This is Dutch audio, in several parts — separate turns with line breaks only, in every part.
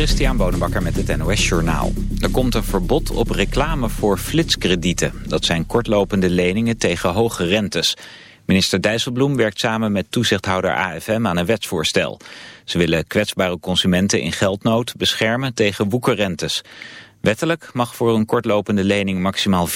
Christian Bonenbakker met het NOS Journaal. Er komt een verbod op reclame voor flitskredieten. Dat zijn kortlopende leningen tegen hoge rentes. Minister Dijsselbloem werkt samen met toezichthouder AFM aan een wetsvoorstel. Ze willen kwetsbare consumenten in geldnood beschermen tegen woekerrentes. Wettelijk mag voor een kortlopende lening maximaal 14%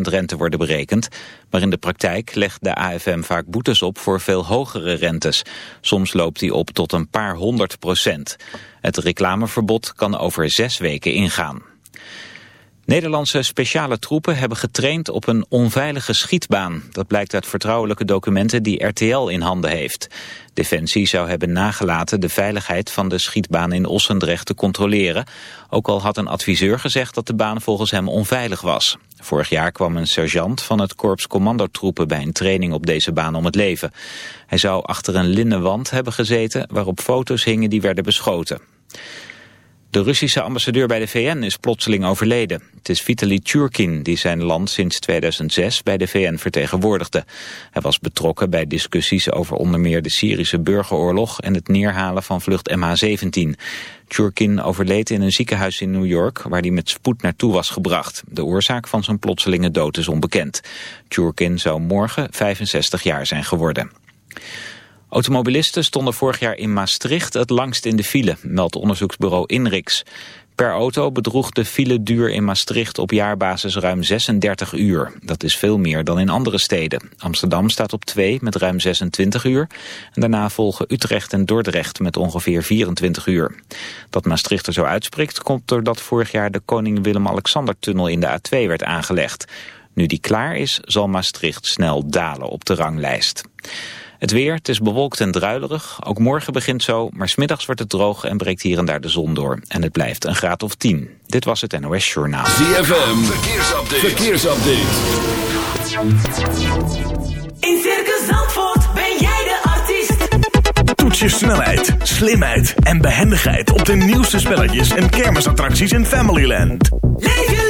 rente worden berekend. Maar in de praktijk legt de AFM vaak boetes op voor veel hogere rentes. Soms loopt die op tot een paar honderd procent. Het reclameverbod kan over zes weken ingaan. Nederlandse speciale troepen hebben getraind op een onveilige schietbaan. Dat blijkt uit vertrouwelijke documenten die RTL in handen heeft. Defensie zou hebben nagelaten de veiligheid van de schietbaan in Ossendrecht te controleren. Ook al had een adviseur gezegd dat de baan volgens hem onveilig was. Vorig jaar kwam een sergeant van het korps commandotroepen bij een training op deze baan om het leven. Hij zou achter een linnen wand hebben gezeten waarop foto's hingen die werden beschoten. De Russische ambassadeur bij de VN is plotseling overleden. Het is Vitaly Churkin die zijn land sinds 2006 bij de VN vertegenwoordigde. Hij was betrokken bij discussies over onder meer de Syrische burgeroorlog en het neerhalen van vlucht MH17. Churkin overleed in een ziekenhuis in New York waar hij met spoed naartoe was gebracht. De oorzaak van zijn plotselinge dood is onbekend. Churkin zou morgen 65 jaar zijn geworden. Automobilisten stonden vorig jaar in Maastricht het langst in de file, meldt onderzoeksbureau Inrix. Per auto bedroeg de file duur in Maastricht op jaarbasis ruim 36 uur. Dat is veel meer dan in andere steden. Amsterdam staat op 2 met ruim 26 uur. En daarna volgen Utrecht en Dordrecht met ongeveer 24 uur. Dat Maastricht er zo uitsprikt komt doordat vorig jaar de Koning Willem-Alexander-tunnel in de A2 werd aangelegd. Nu die klaar is, zal Maastricht snel dalen op de ranglijst. Het weer, het is bewolkt en druilerig. Ook morgen begint zo, maar smiddags wordt het droog en breekt hier en daar de zon door. En het blijft een graad of 10. Dit was het NOS Journaal.
ZFM, verkeersupdate. verkeersupdate.
In Circus Zandvoort ben jij de artiest.
Toets je snelheid, slimheid en behendigheid op de nieuwste spelletjes en kermisattracties in Familyland.
Leef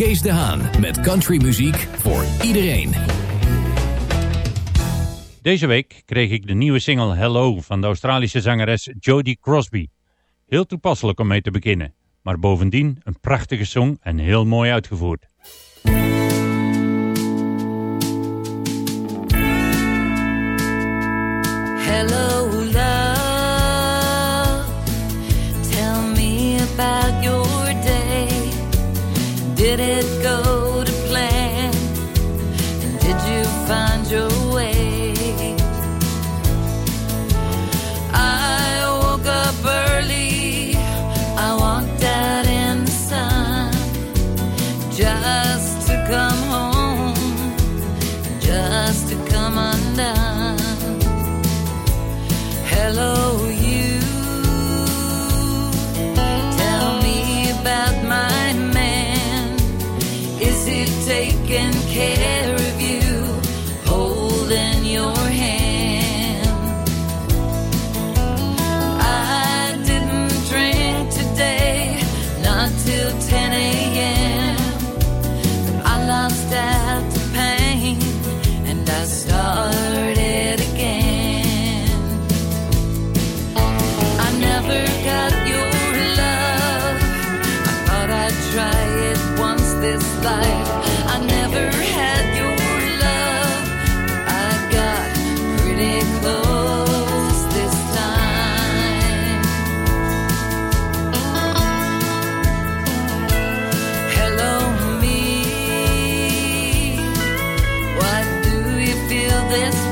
Kees de Haan met countrymuziek voor iedereen.
Deze week kreeg ik de nieuwe single Hello van de Australische zangeres Jodie Crosby. Heel toepasselijk om mee te beginnen, maar bovendien een prachtige song en heel mooi uitgevoerd.
Did it go this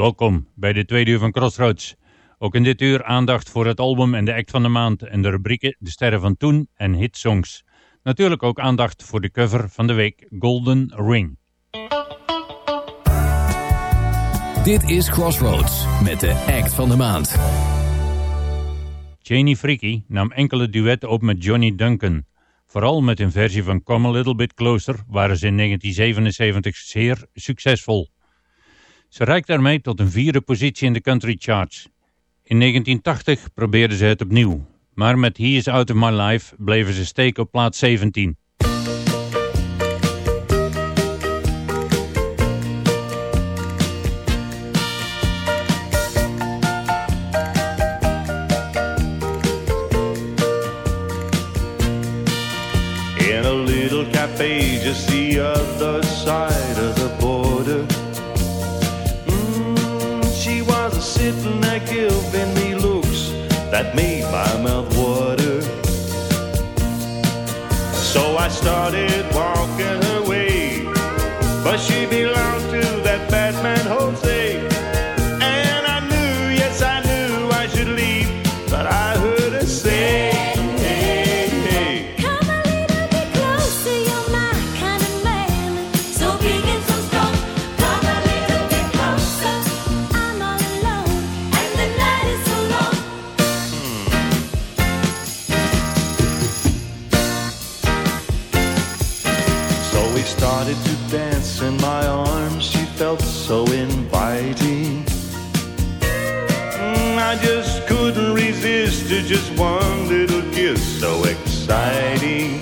Welkom bij de tweede uur van Crossroads. Ook in dit uur aandacht voor het album en de act van de maand en de rubrieken De Sterren van Toen en Hitsongs. Natuurlijk ook aandacht voor de cover van de week Golden Ring.
Dit is Crossroads met de act van de maand.
Janie Fricke nam enkele duetten op met Johnny Duncan. Vooral met een versie van Come a Little Bit Closer waren ze in 1977 zeer succesvol. Ze reikt daarmee tot een vierde positie in de country charts. In 1980 probeerden ze het opnieuw, maar met He Is Out of My Life bleven ze steken op plaats 17.
in a little cafe just the other made my mouth water. So I started walking away, but she belonged just couldn't resist to just one little kiss, so exciting.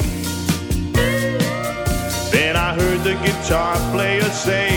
Then I heard the guitar player say,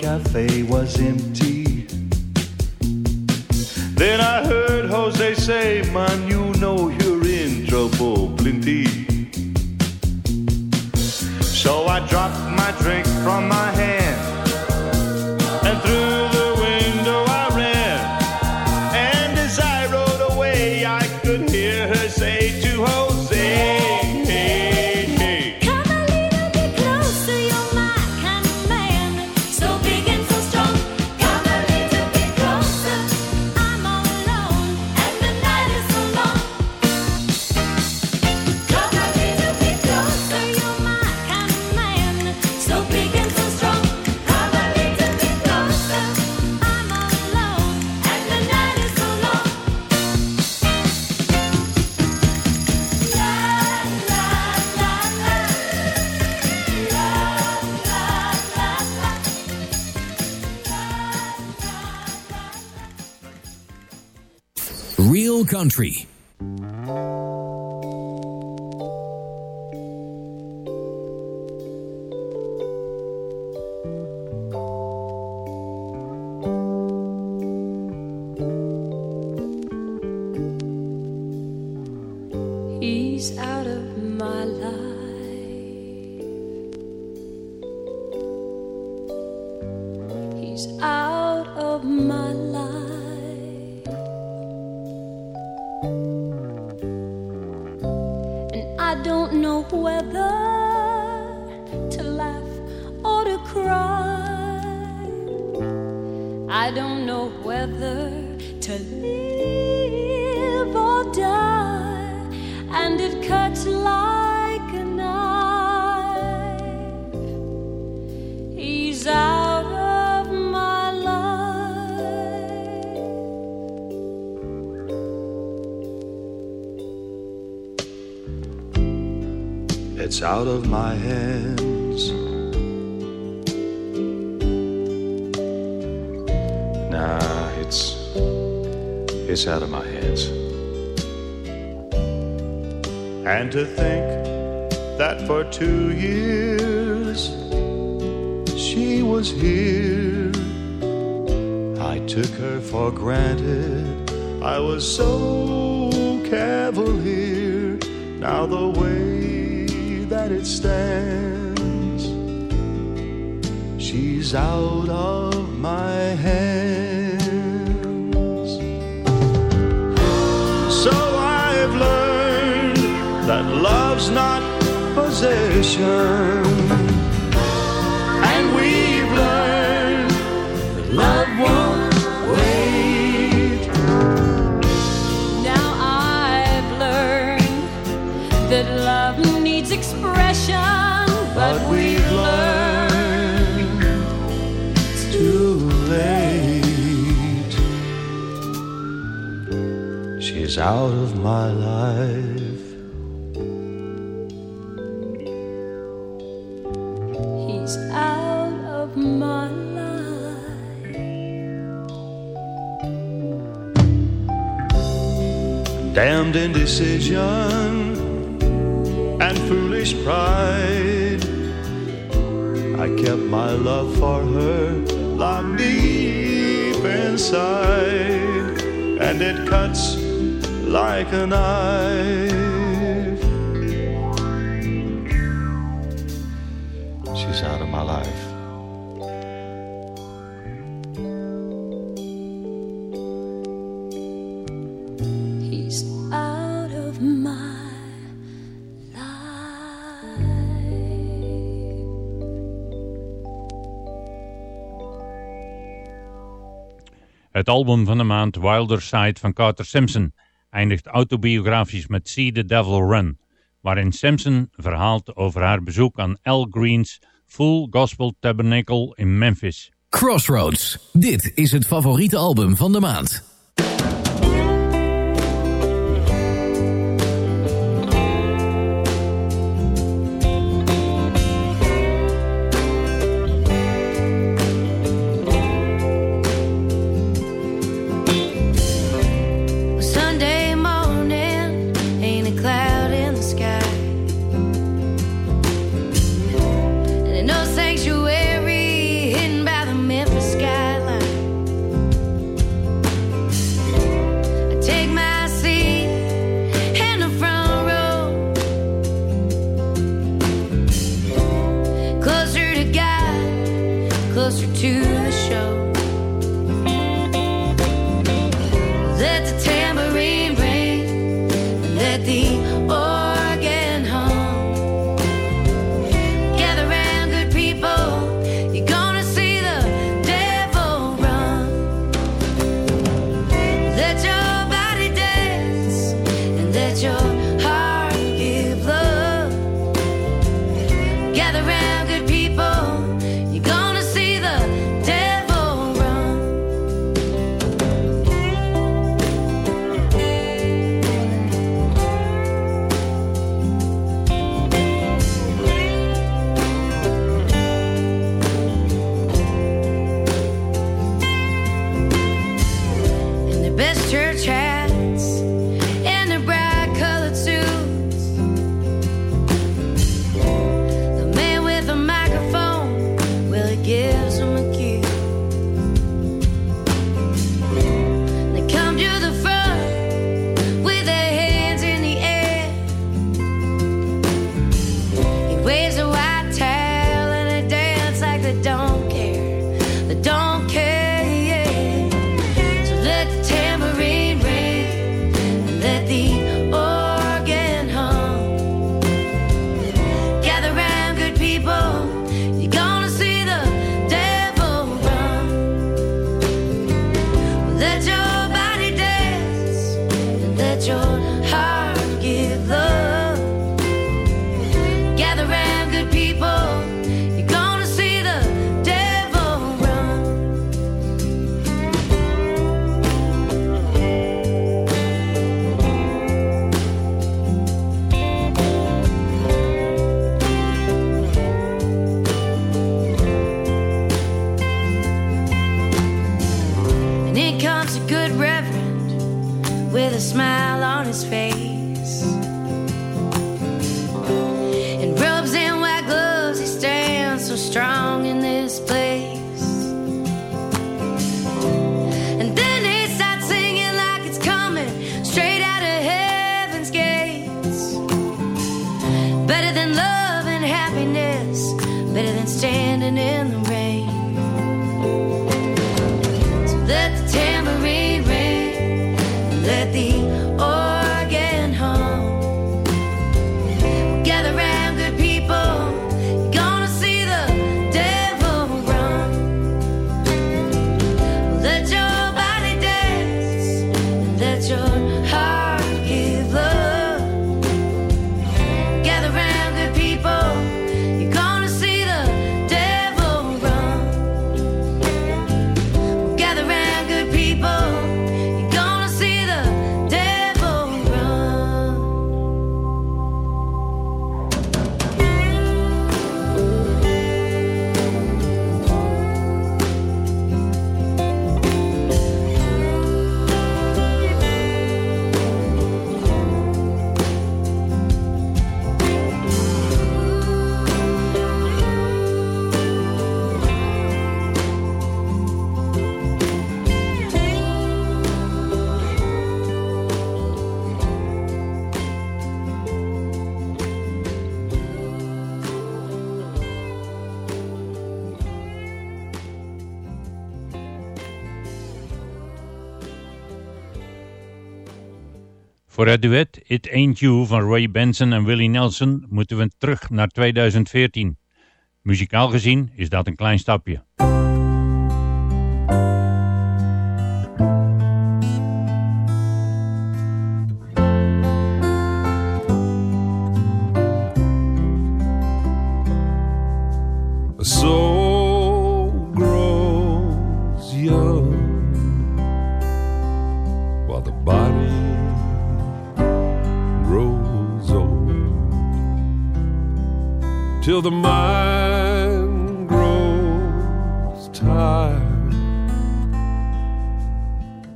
cafe was empty. Then I heard Jose say, Man, you know you're in trouble, plenty. So I dropped my drink from my hand
Real Country.
Out of my
that love's not possession. And we've learned that love won't wait.
Now I've learned that love needs expression, but we've learned
it's too late. She's out of my life. Damned indecision and foolish pride. I kept my love for her locked deep inside, and it cuts like a knife.
Het album van de maand Wilder Side van Carter Simpson eindigt autobiografisch met See the Devil Run, waarin Simpson verhaalt over haar bezoek aan Al Green's Full Gospel Tabernacle in Memphis.
Crossroads. Dit is het favoriete album van de maand.
Voor het duet It Ain't You van Ray Benson en Willie Nelson moeten we terug naar 2014. Muzikaal gezien is dat een klein stapje.
A till the mind grows tired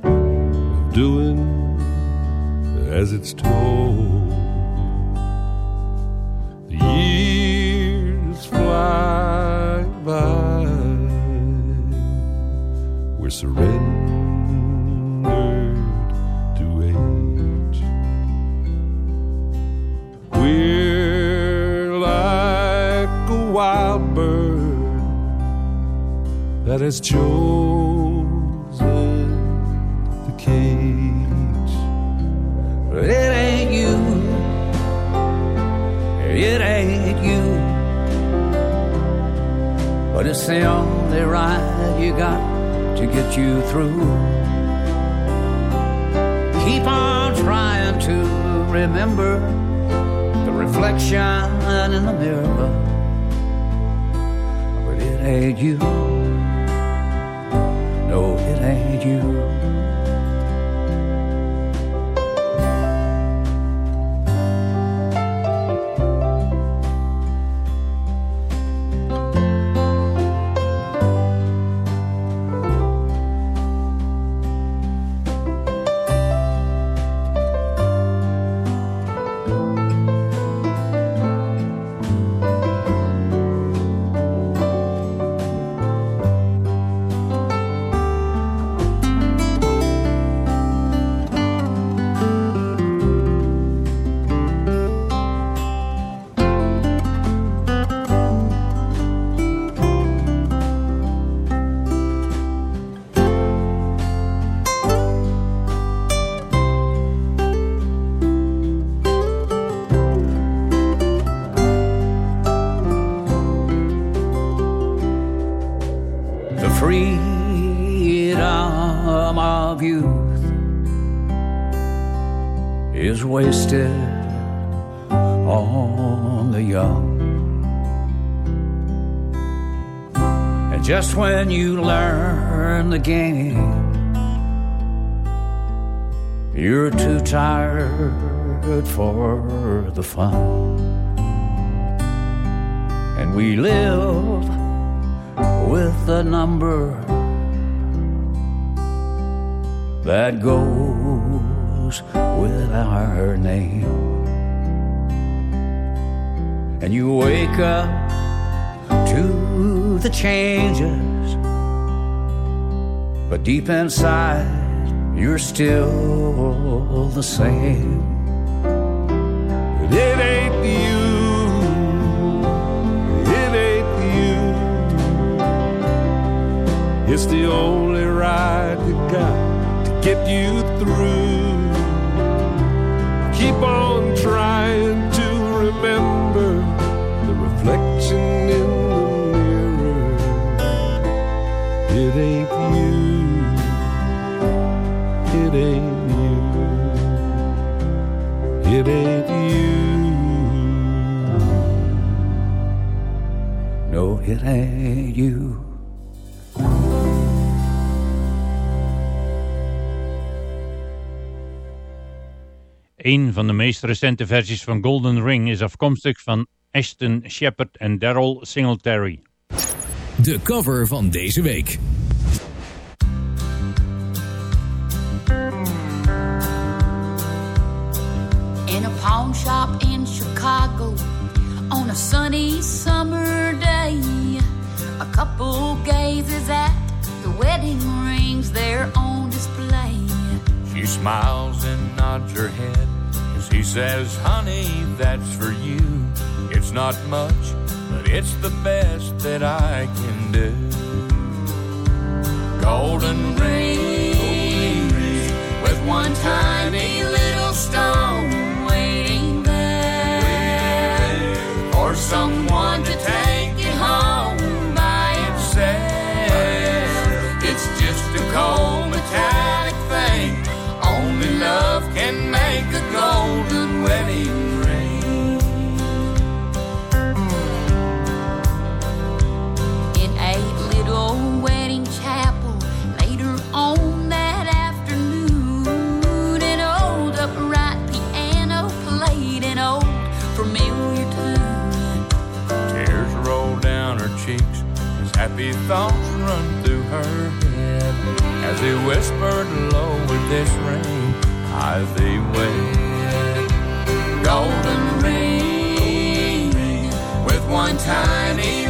of doing as it's told. The years fly by. We're surrendered has chosen the cage.
But it ain't you. It ain't you. But it's the only ride you got to get you through. Keep on trying to remember the reflection in the mirror. But it ain't you. You. When you learn the game, you're too tired for the fun. And we live with a number that goes with our name. And you wake up to the changes, but deep inside, you're still the same.
But it ain't you. It ain't you. It's the only ride you got to get you through. Keep on trying to remember It ain't you. It ain't you. It ain't you.
No, it ain't you.
Een van de meest recente versies van Golden Ring is afkomstig van Ashton Shepard en Daryl Singletary.
De cover van deze week.
Pawn shop in Chicago on a sunny summer day. A couple gazes at the wedding rings there on display.
She smiles and nods her head as he says, Honey, that's for you. It's not much, but it's the best that I can do. Golden rings with one tiny little stone thoughts run through her head. As he whispered low with this ring, I thee wed. Golden ring with one tiny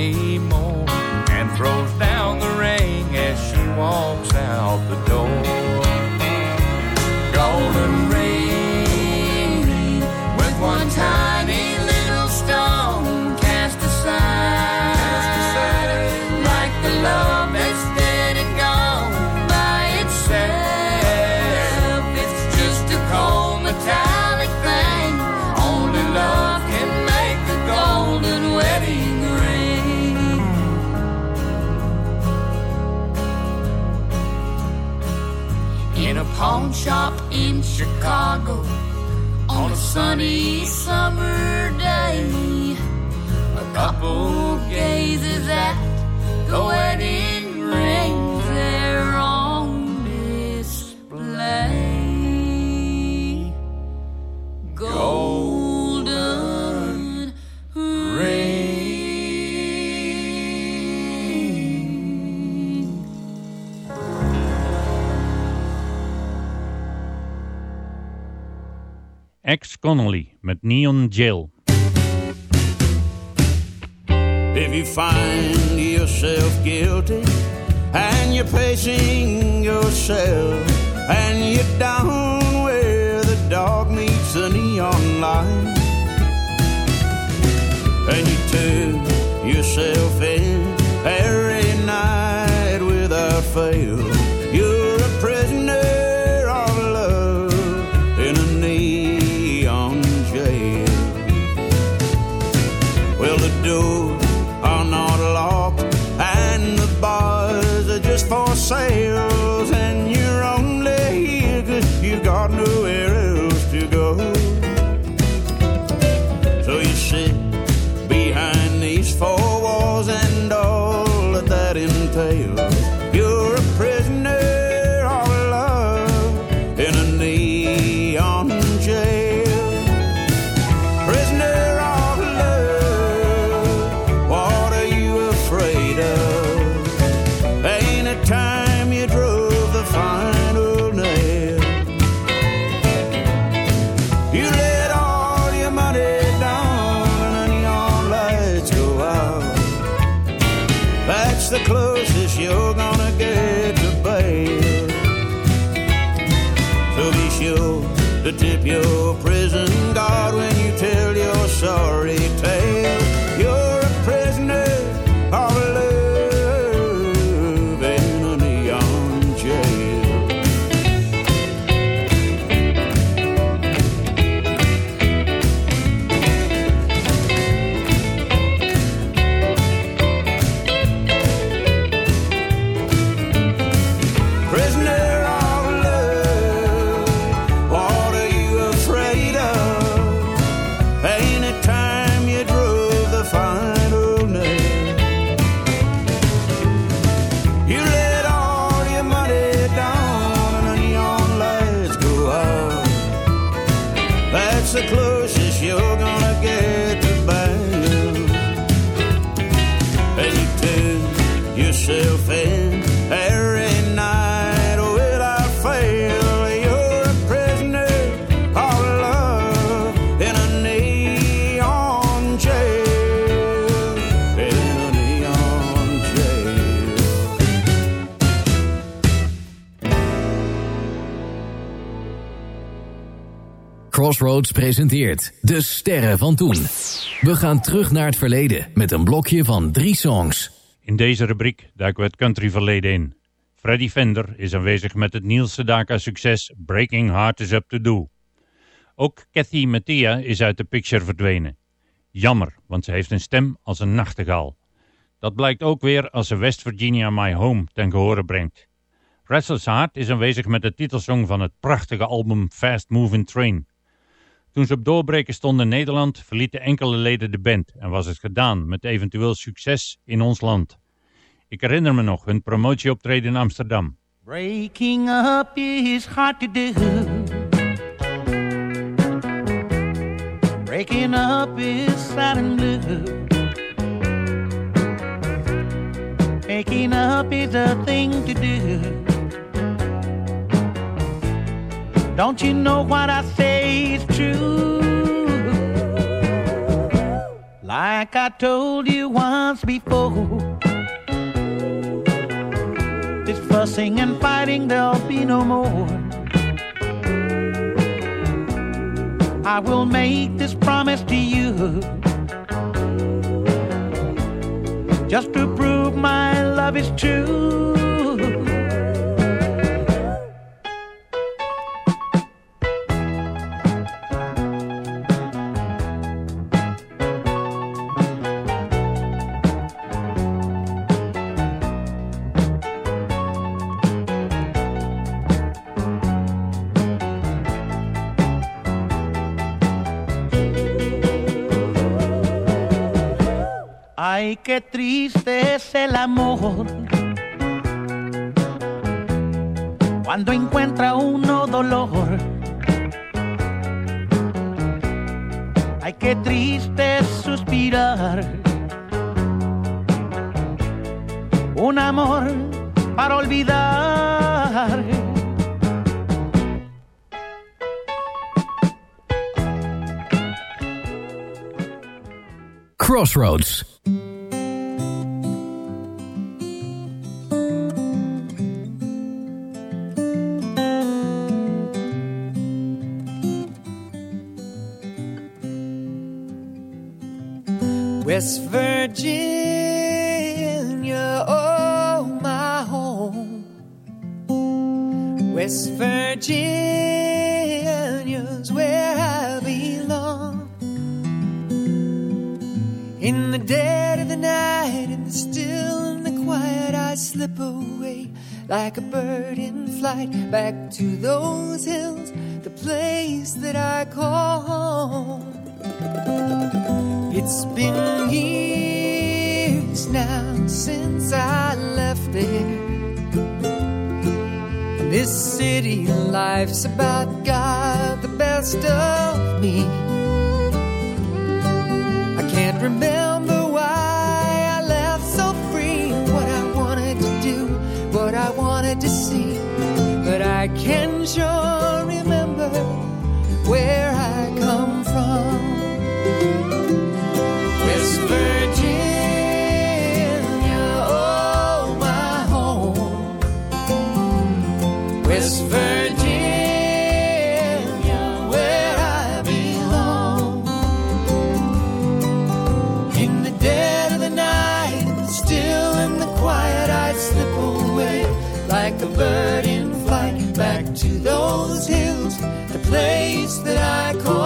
anymore. And throws down the ring as she walks out the door. Sunny summer day, a couple
Connolly met Neon Jail.
If you find yourself guilty and you're pacing yourself and you're down where the dog meets the neon light and you tell yourself in every night without fail you.
Crossroads presenteert De Sterren van Toen. We gaan terug naar het verleden met een blokje van drie songs.
In deze rubriek duiken we het country verleden in. Freddy Fender is aanwezig met het Niels Sedaka succes Breaking Heart is Up To Do. Ook Kathy Mattia is uit de picture verdwenen. Jammer, want ze heeft een stem als een nachtegaal. Dat blijkt ook weer als ze West Virginia My Home ten gehore brengt. Restless Heart is aanwezig met de titelsong van het prachtige album Fast Moving Train. Toen ze op doorbreken stonden in Nederland, verlieten enkele leden de band en was het gedaan met eventueel succes in ons land. Ik herinner me nog hun promotieoptreden in Amsterdam.
Breaking up is hard to do. Breaking up is sad and blue. Making up is a thing to do. Don't you know what I say is true? Like I told you once before. This fussing and fighting, there'll be no more. I will make this promise to you. Just to prove my love is true. Ay, qué triste es el amor. Cuando encuentra uno dolor. Ay, qué triste suspirar. Un amor para olvidar.
Crossroads.
right back to place that I call.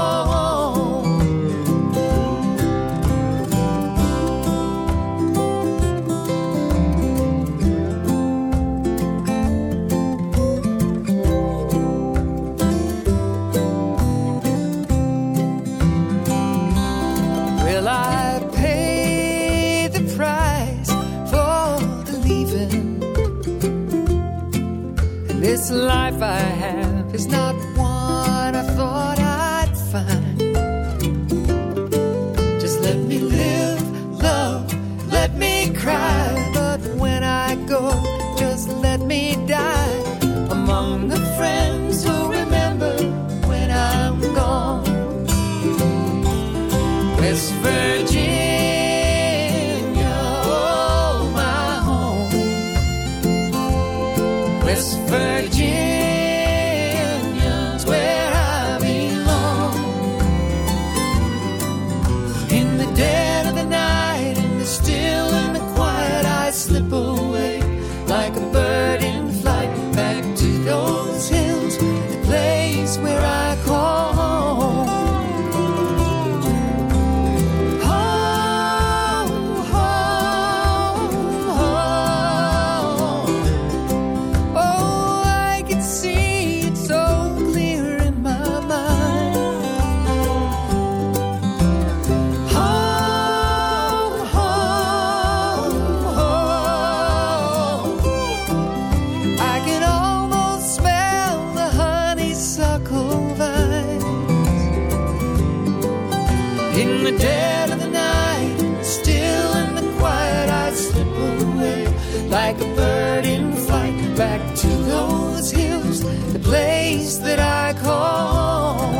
like a bird in flight back to those hills, the place that I call.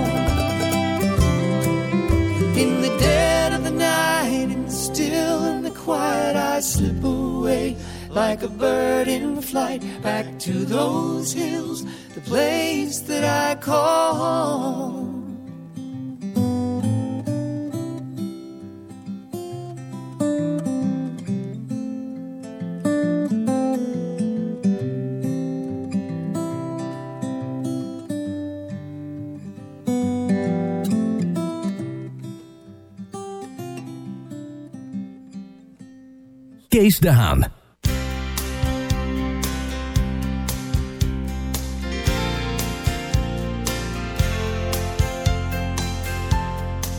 In the dead of the night, in the still and the quiet, I slip away like a bird in flight back to those hills, the place that I call. home.
Kees de Haan.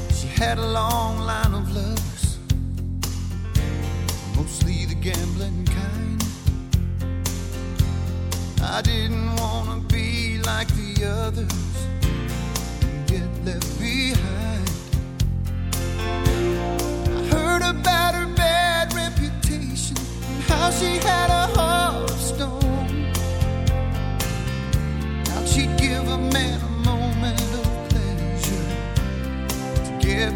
She had a long line of lovers, mostly the gambling kind. I didn't want to be like the others and get left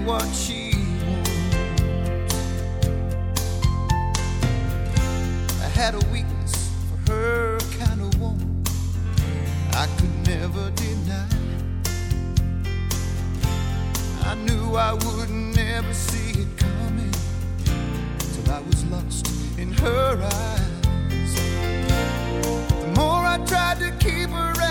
what she wants. I had a weakness for her kind of woman I could never deny. I knew I would never see it coming till I was lost in her eyes. The more I tried to keep her.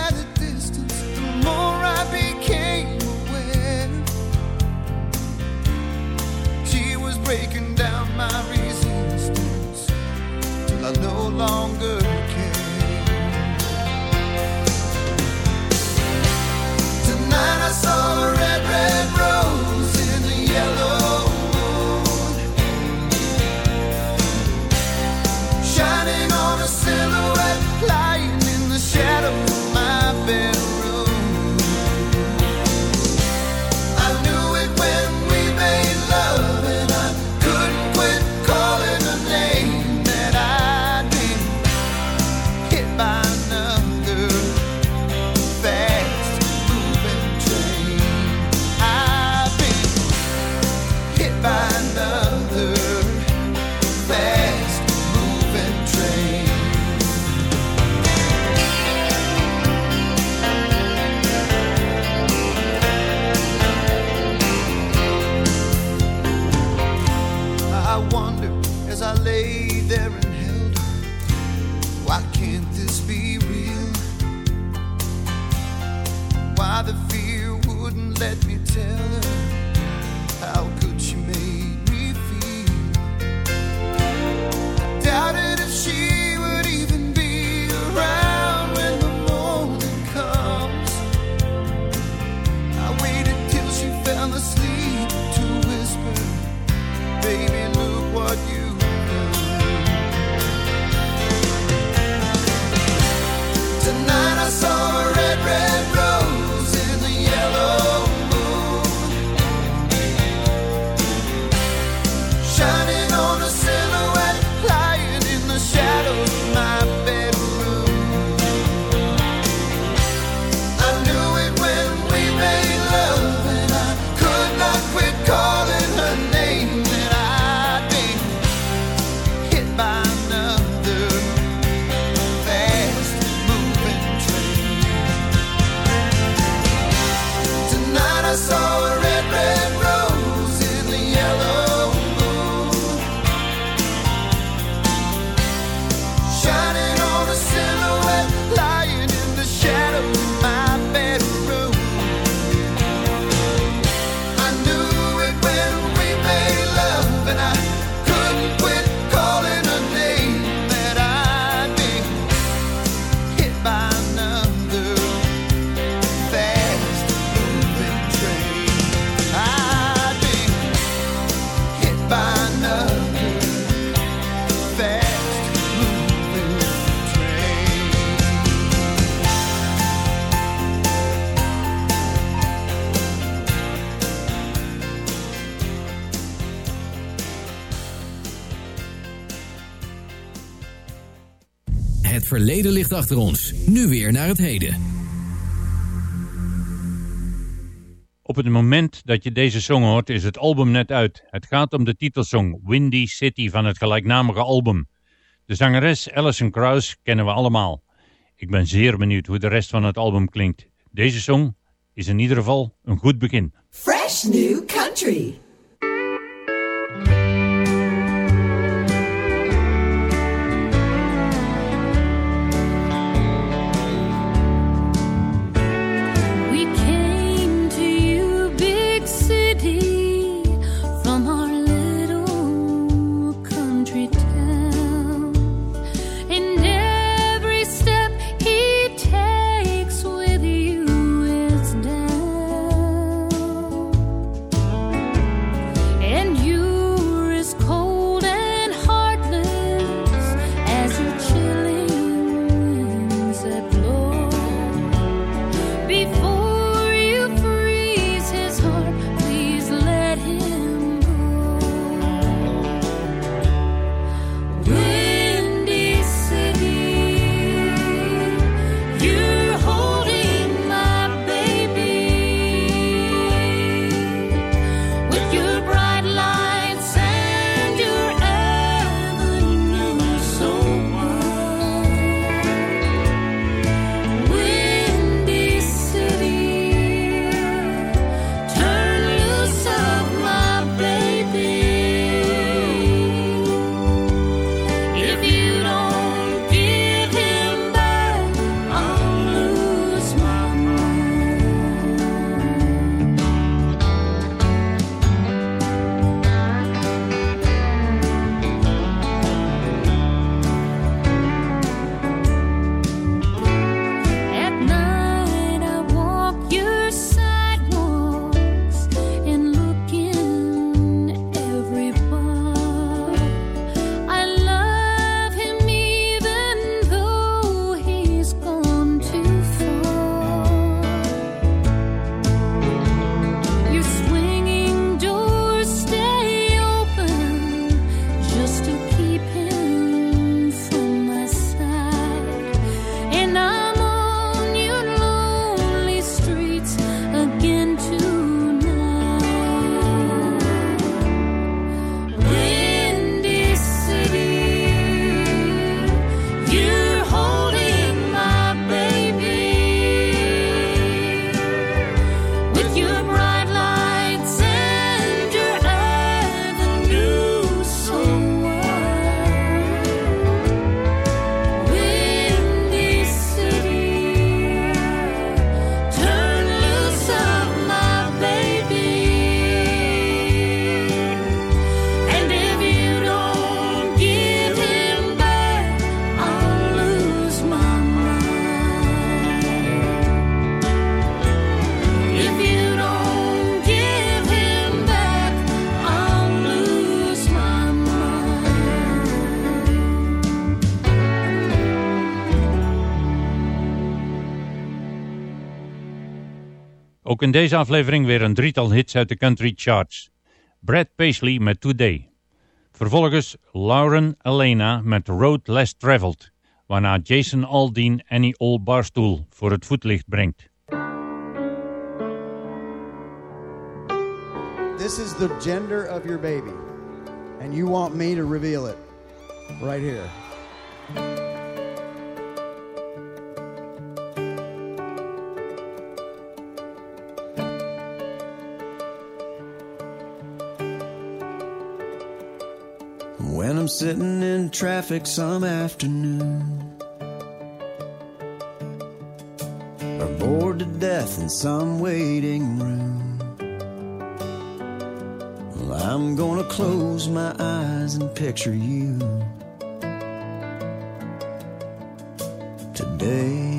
verleden ligt achter ons. Nu weer naar het heden.
Op het moment dat je deze song hoort is het album net uit. Het gaat om de titelsong Windy City van het gelijknamige album. De zangeres Alison Krauss kennen we allemaal. Ik ben zeer benieuwd hoe de rest van het album klinkt. Deze song is in ieder geval een goed begin.
Fresh New Country
in deze aflevering weer een drietal hits uit de country charts. Brad Paisley met Today. Vervolgens Lauren Elena met Road Less Traveled. Waarna Jason Aldean any old Barstool voor het voetlicht brengt.
This is the gender of your baby. And you want me to reveal it. Right here.
Sitting in traffic some afternoon. Or bored to death in some waiting room. Well, I'm gonna close my eyes and picture you today.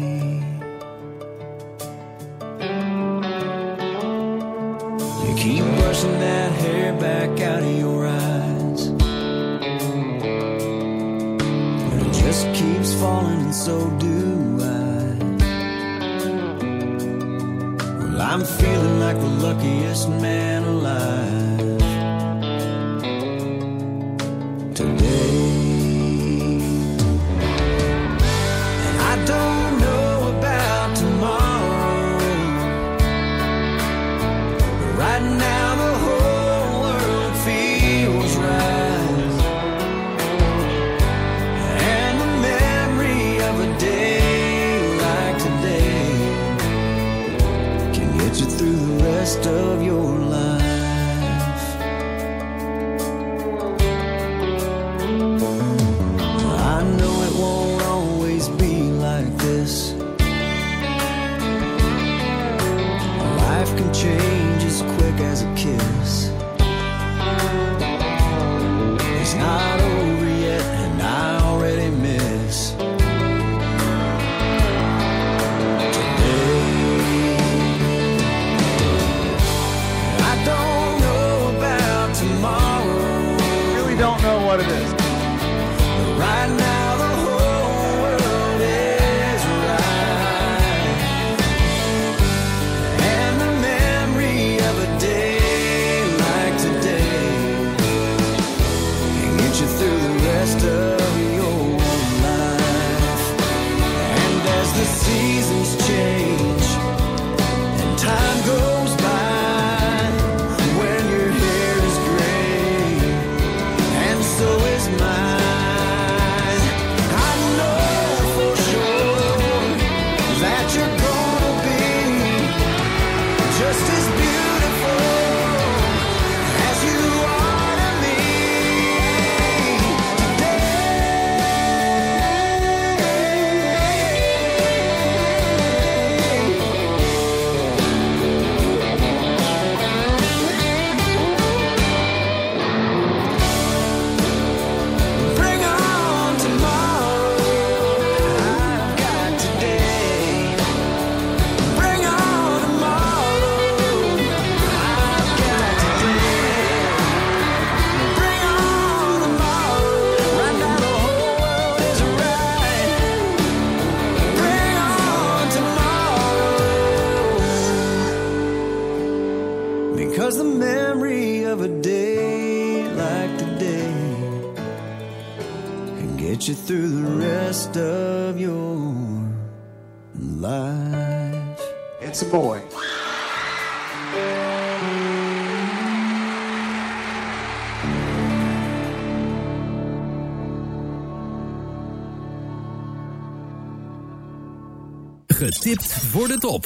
Getipt voor de top.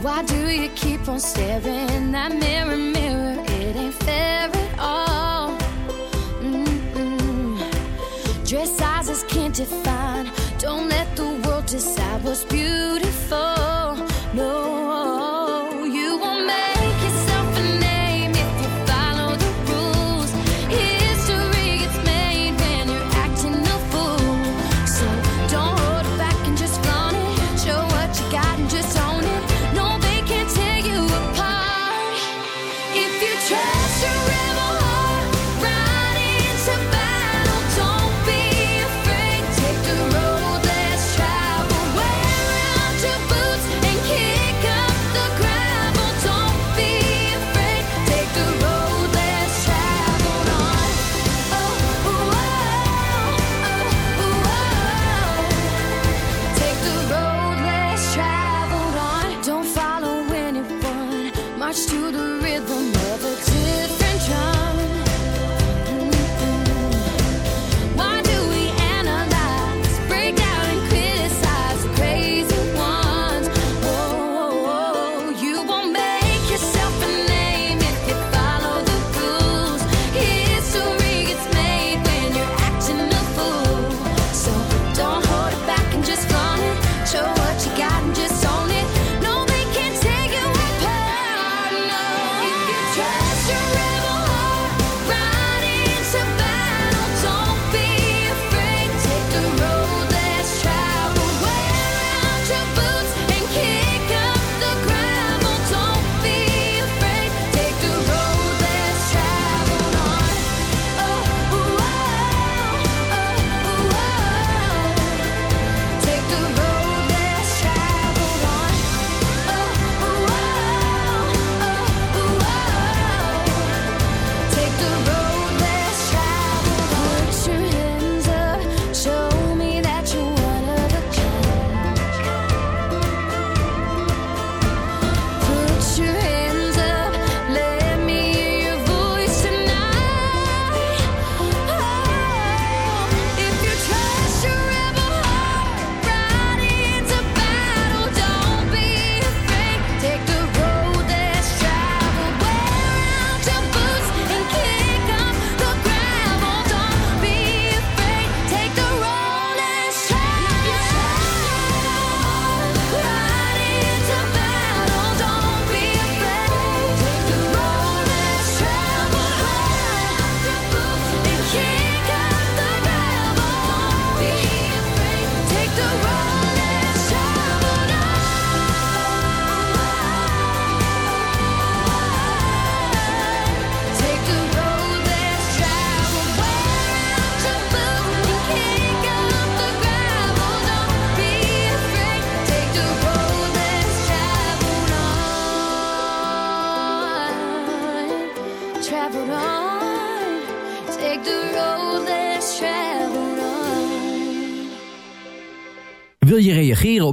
Why do you keep on staring that mirror, mirror? It ain't fair at all. Mm -mm. Dress sizes can't define. Don't let the world decide what's beautiful.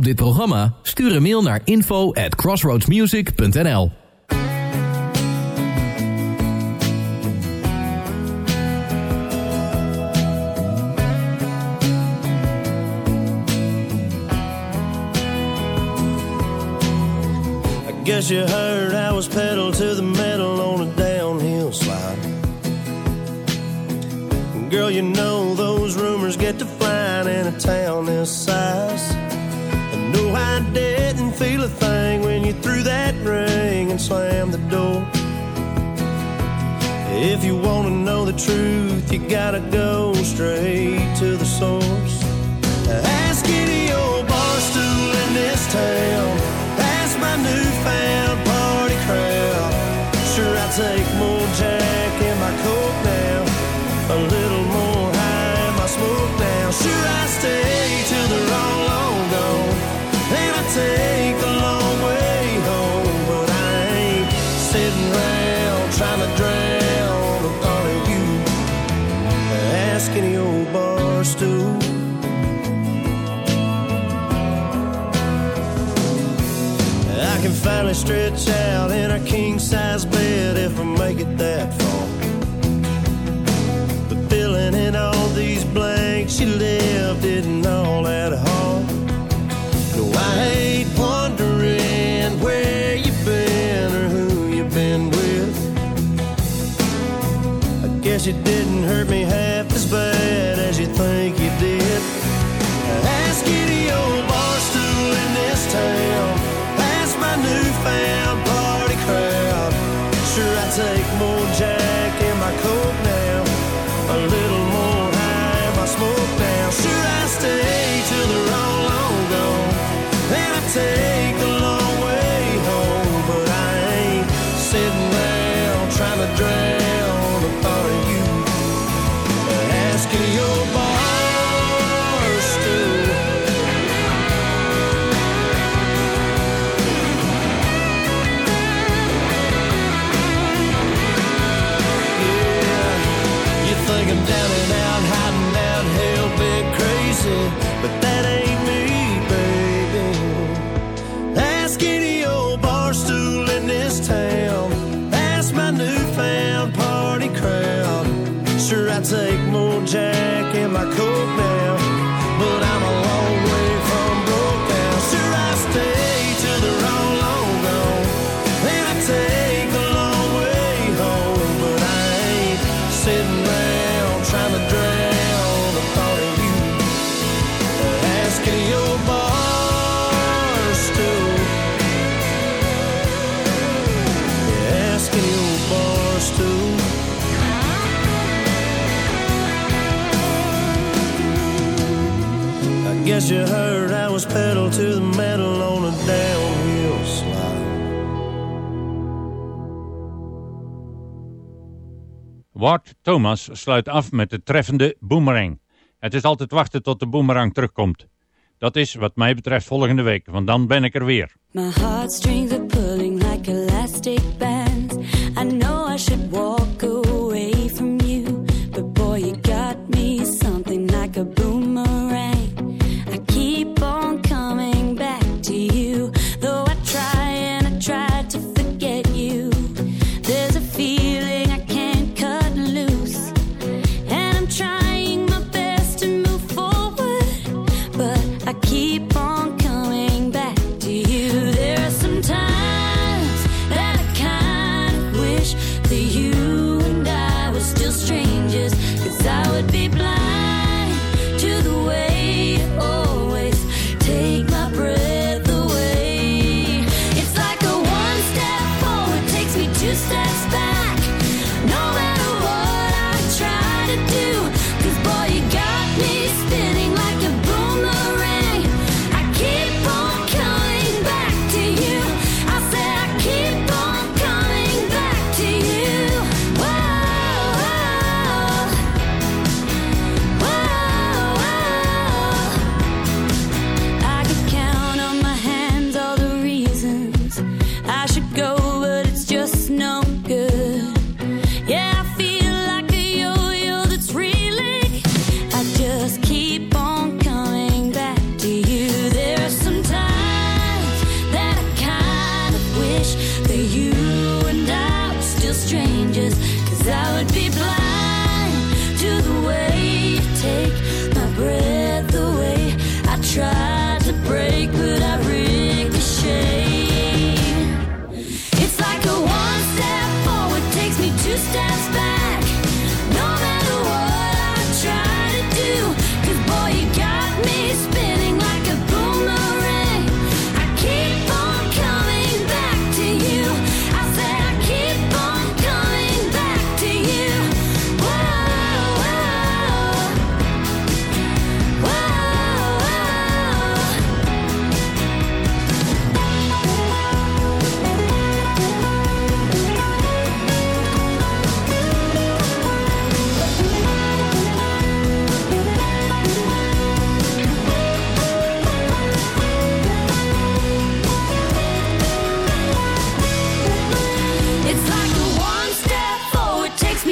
dit programma? Stuur een mail naar info at crossroadsmusic.nl
I guess you heard I was pedal to a thing when you threw that ring and slammed the door. If you want to know the truth, you gotta go straight to the source. stretch out in our king size bed if I make it that far. But filling in all these blanks you lived isn't all that hard. No, I ain't wondering where you've been or who you've been with. I guess it didn't hurt me.
Thomas sluit af met de treffende boomerang. Het is altijd wachten tot de boomerang terugkomt. Dat is wat mij betreft volgende week, want dan ben ik er weer.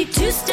two steps.